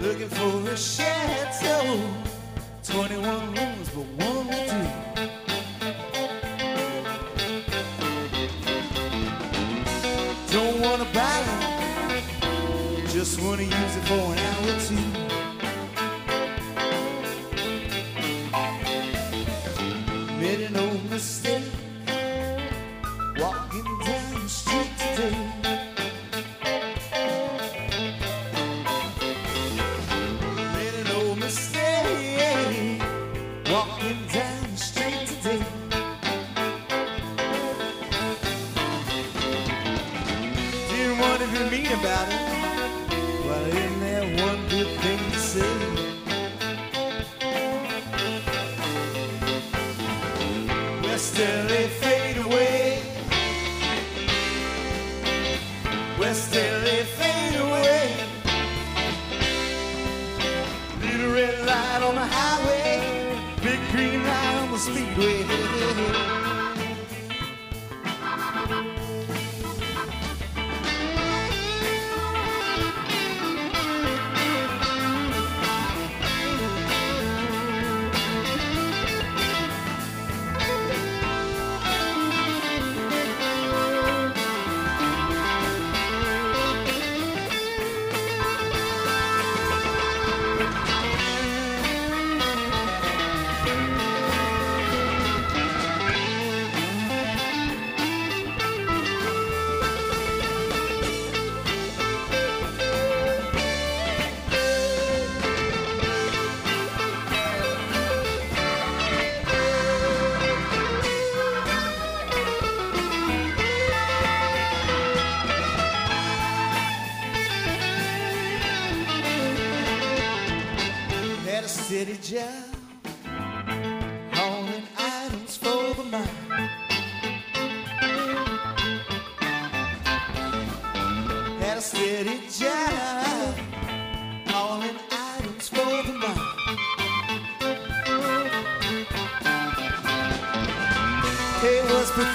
Looking for a chateau, 21 rooms, but one will do. Don't wanna buy it, just wanna use it for an hour or two. Made an old mistake,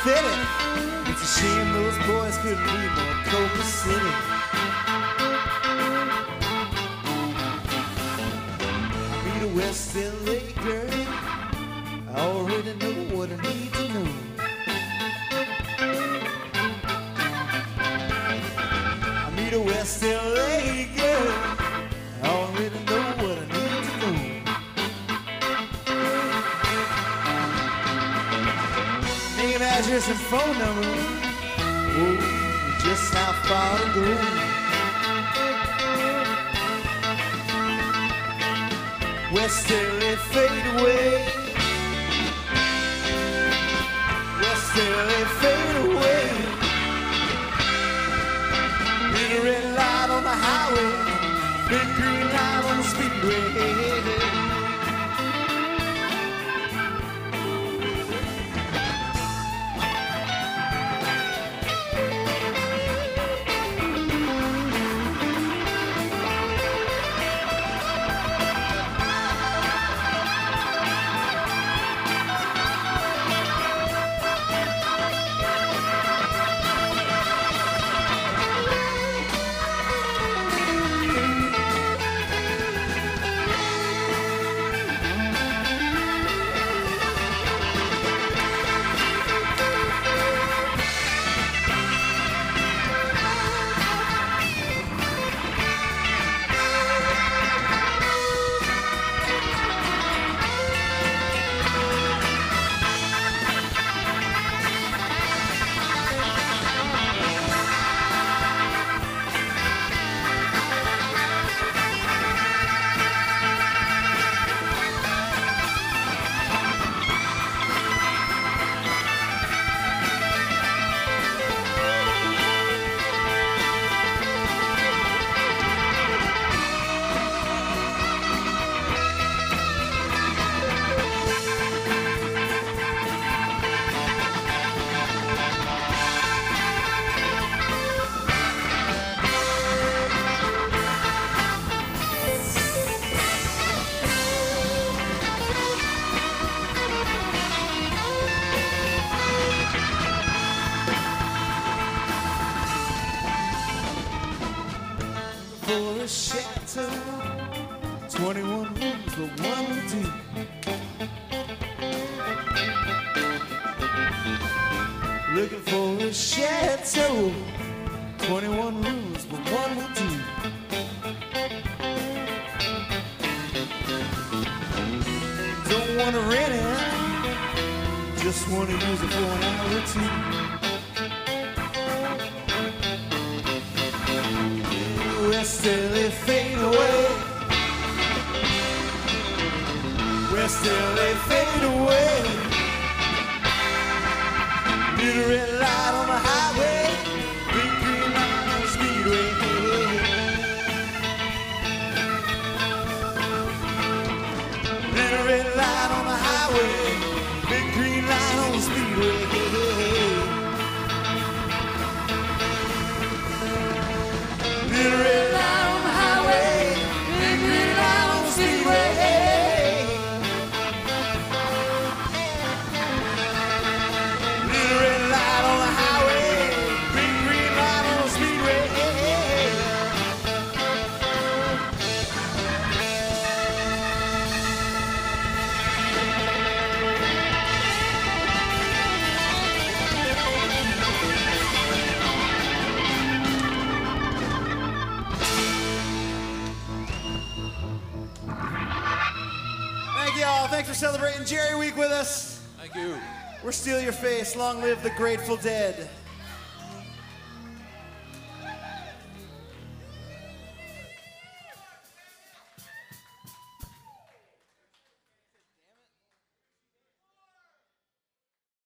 pathetic. It's a shame those boys couldn't be more Coca City. meet a West LA girl. I already know what I need to know. I meet a West LA girl. Address, and phone number. Oh, just how far to go. West LA fade away. West LA fade away. Little red light on the highway, looking for a chateau. 21 rooms, but one will do. Don't wanna rent it, just wanna use it for an hour or two. Celebrating Jerry Week with us. Thank you. We're Steal Your Face. Long live the Grateful Dead.